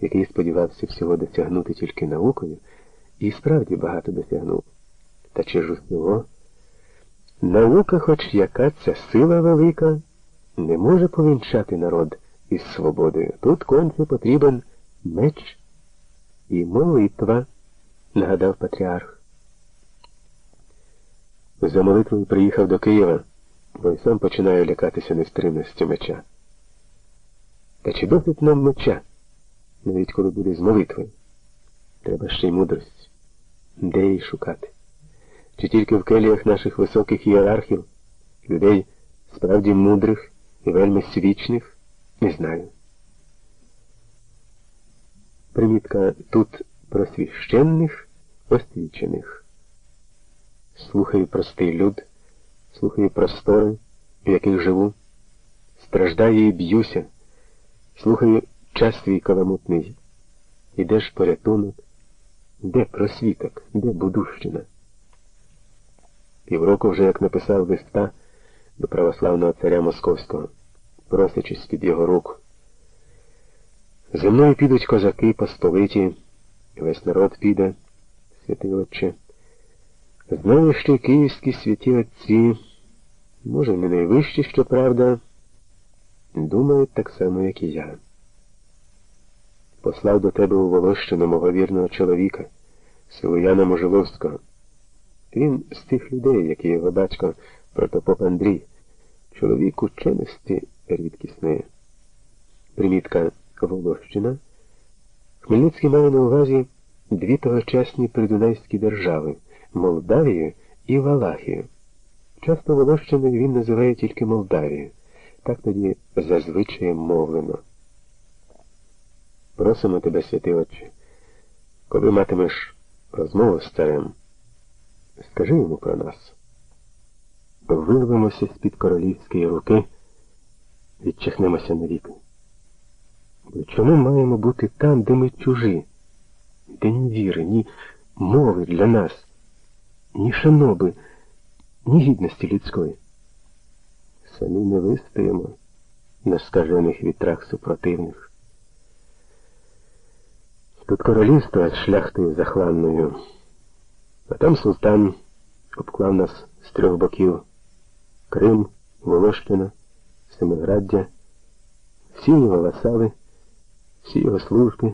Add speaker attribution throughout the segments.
Speaker 1: який сподівався всього досягнути тільки наукою, і справді багато досягнув. Та чи ж усього? Наука, хоч яка ця сила велика, не може повінчати народ із свободою. Тут конче потрібен меч і молитва, нагадав патріарх. За молитвою приїхав до Києва, бо й сам починає лякатися нестримності меча. Та чи досить нам меча, навіть коли буде з молитвою? Треба ще й мудрості. Де її шукати? Чи тільки в келіях наших високих ієрархів, людей справді мудрих і вельми свічних, не знаю. Примітка тут просвіщенних, освічених. Слухаю простий люд, слухаю простори, в яких живу, страждаю і б'юся, слухаю час свій каламутний. І ж порятунок, де просвіток, де будущина? Півроку вже як написав листа до православного царя Московського, просячись під його руку. За мною підуть козаки посполиті, весь народ піде, святий отче. Знаю, що київські святі отці, може, не найвищі, щоправда, думають так само, як і я. Послав до тебе у Волощину мого вірного чоловіка, Силуяна Можиловського. Він з тих людей, які його батько протопоп Андрій, чоловік ученості рідкісної. Примітка Волощина. Хмельницький має на увазі дві тогочасні придунайські держави Молдавію і Валахію. Часто Волощиною він називає тільки Молдавію. Так тоді зазвичай мовлено. Просимо тебе, святий Отче, коли матимеш розмову з царем. Скажи йому про нас. Вирвемося з-під королівської руки, відчихнемося навіки. Бо чому маємо бути там, де ми чужі, де ні віри, ні мови для нас, ні шаноби, ні гідності людської? Самі не вистоїмо на скажених вітрах супротивних. Тут королівство з шляхтою захланною. А там султан обклав нас з трьох боків Крим, Волошкіна, Семиграддя, всі його васали, всі його служби,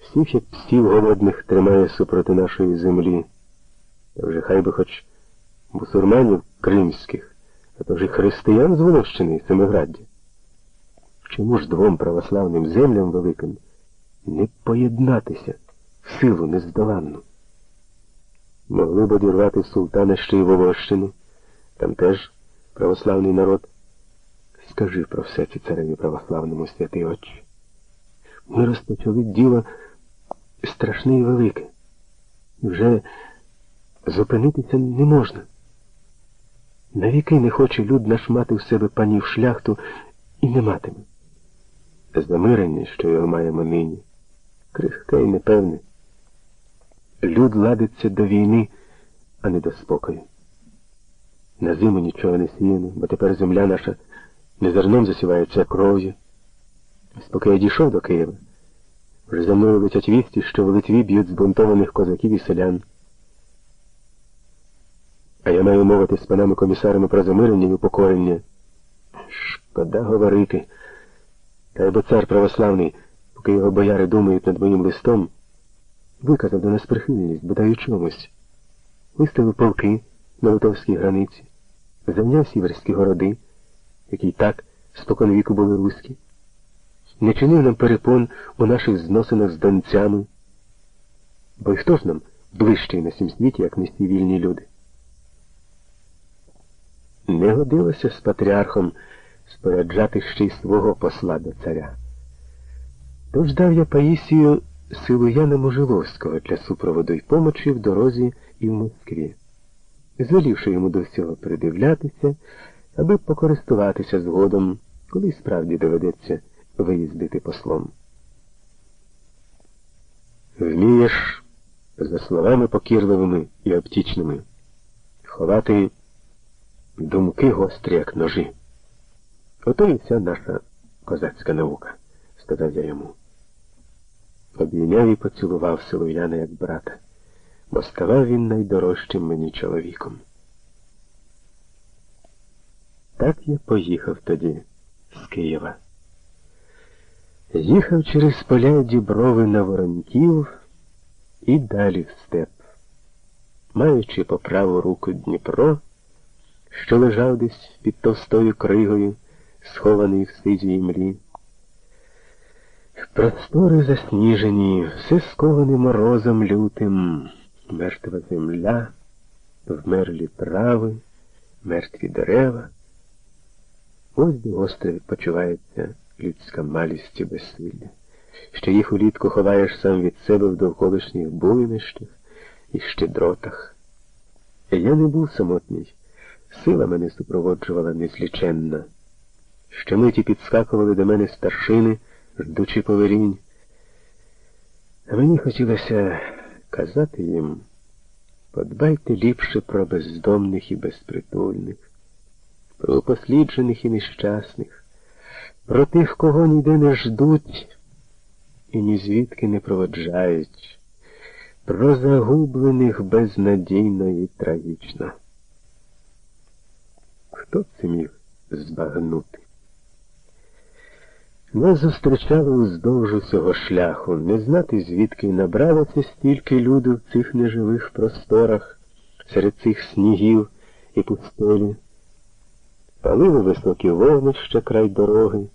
Speaker 1: всіх, як псів голодних, тримає супроти нашої землі. Та вже хай би хоч бусурманів кримських, а то вже християн з Волощини і Семиграддя. Чому ж двом православним землям великим не поєднатися силу нездоланну? Могли б одірвати султана ще й Волощину. Там теж православний народ. Скажи про все це цареві православному святий очі. Ми розпочали діло страшне і велике. Вже зупинитися не можна. Навіки не хоче люд наш мати в себе панів шляхту і не матиме. Замирення, що його маємо нині, крихке і непевне. Люд ладиться до війни, а не до спокою. На зиму нічого не сіяно, бо тепер земля наша не зерном засівається кров'ю. Ось поки я дійшов до Києва, вже за мною летять вісті, що в Литві б'ють збунтованих козаків і селян. А я маю мовити з панами комісарами про замирення і упокорення. Шкода говорити. Та й бо цар православний, поки його бояри думають над моїм листом виказав до нас прихильність, бодай у чомусь. Виставив полки на литовській границі, зайняв сіверські городи, які й так споконвіку були руські, не чинив нам перепон у наших зносинах з донцями. Бо й хто ж нам ближчий на сім світі, як не всі вільні люди? Не годилося з патріархом споряджати ще й свого посла до царя. Тож дав я Паїсію силу Яна Можиловського для супроводу й помочі в дорозі і в Москві, звелівши йому до всього придивлятися, аби покористуватися згодом, коли справді доведеться виїздити послом. Вмієш, за словами покірливими і обтічними, ховати думки гострі, як ножі. Ото і вся наша козацька наука, сказав я йому. Обійняв і поцілував Силуяна як брата, бо ставав він найдорожчим мені чоловіком. Так я поїхав тоді з Києва. Їхав через поля діброви на вороньків і далі в степ, маючи по праву руку Дніпро, що лежав десь під товстою кригою, схований в сизій млі. Простори засніжені, все сковане морозом лютим, мертва земля, вмерлі трави, мертві дерева. Ось де гостро відпочивається людська малість і безсилля, що їх улітку ховаєш сам від себе в довколишніх буйнищах і щедротах. Я не був самотній, сила мене супроводжувала незліченна. Щомиті підскакували до мене старшини, ждучи поверінь. А мені хотілося казати їм, подбайте ліпше про бездомних і безпритульних, про упосліджених і нещасних, про тих, кого ніде не ждуть і ні звідки не проводжають, про загублених безнадійно і трагічно. Хто це міг збагнути? Нас зустрічали уздовж усього шляху, не знати, звідки набралося стільки люду в цих неживих просторах, серед цих снігів і пустелі. Палили високі вогнища край дороги,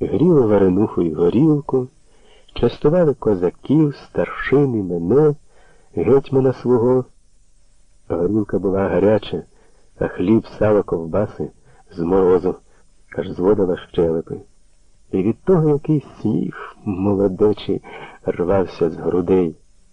Speaker 1: гріли варенуху й горілку, частували козаків, старшин і мене, гетьмана свого. Горілка була гаряча, а хліб, сало, ковбаси з морозу аж зводила щелепи. І від того якийсь сміх молодечий рвався з грудей.